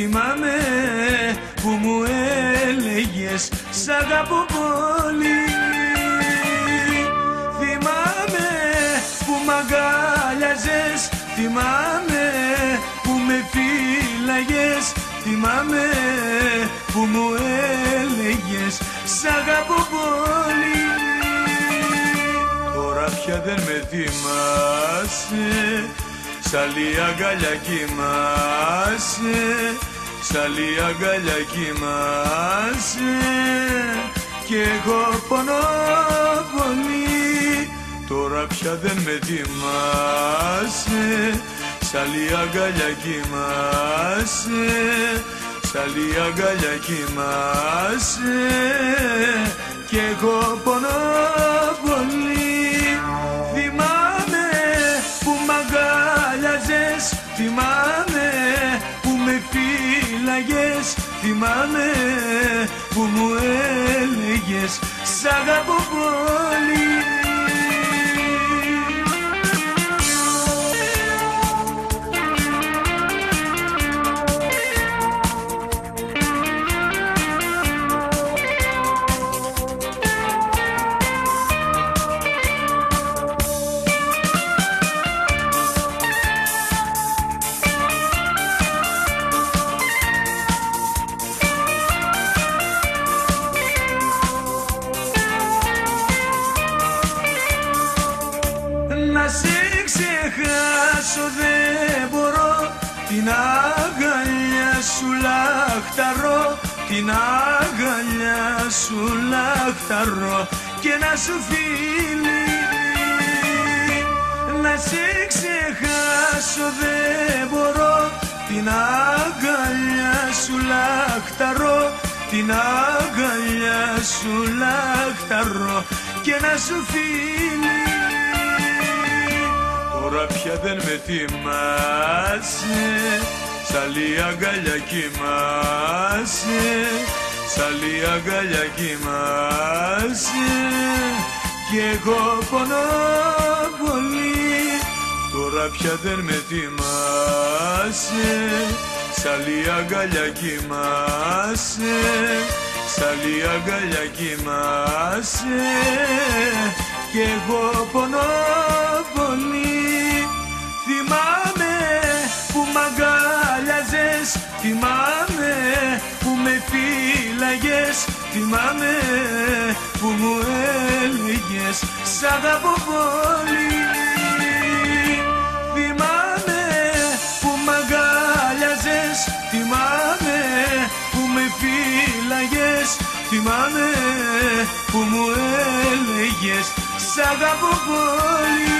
Θυμάμαι που μου έλεγες Σ' αγαπώ πολύ. Θυμάμαι που μ' αγκάλιαζες Θυμάμαι που με φύλαγες Θυμάμαι που μου έλεγες Σ' αγαπώ πολύ. Τώρα πια δεν με θυμάσαι Σ' άλλη αγκαλιά κοιμάσαι Σ' άλλη αγκαλιά κοιμάσαι. Κι εγώ πονώ πολύ Τώρα πια δεν με θυμάσαι Σ' άλλη αγκαλιά κοιμάσαι Σ' άλλη αγκαλιά κοιμάσαι. Κι εγώ πονώ πολύ Θυμάμαι που με φύλαγες Θυμάμαι που μου έλεγες Σ' αγαπώ πολύ ξεχάσω δεν μπορώ. Την αγκαλιά σου λαχταρώ την αγκαλιά σου λαχταρώ. Και να σου φίλει να σε ξεχάσω δεν μπορώ. Την αγκαλιά σου λαχταρώ την αγκαλιά σου λαχταρώ. Και να σου φίλει Τώρα πια δεν με θυμάσαι Σ' άλλη αγκαλιά κοιμάσαι. Σ' άλλη αγκαλιά κοιμάσαι. Κι εγώ πονώ πολύ. Τώρα πια δεν με θυμάσαι Σ' άλλη αγκαλιά κοιμάσαι. Σ' άλλη αγκαλιά κοιμάσαι. Κι εγώ πονώ μ' αγκάλιαζες Θυμάμαι που με φύλαγες Θυμάμαι που μου έλεγες Σ' αγαπώ πολύ Θυμάμαι που μ' αγκάλιαζες Θυμάμαι που με φύλαγες Θυμάμαι που μου έλεγες Σ' αγαπώ πολύ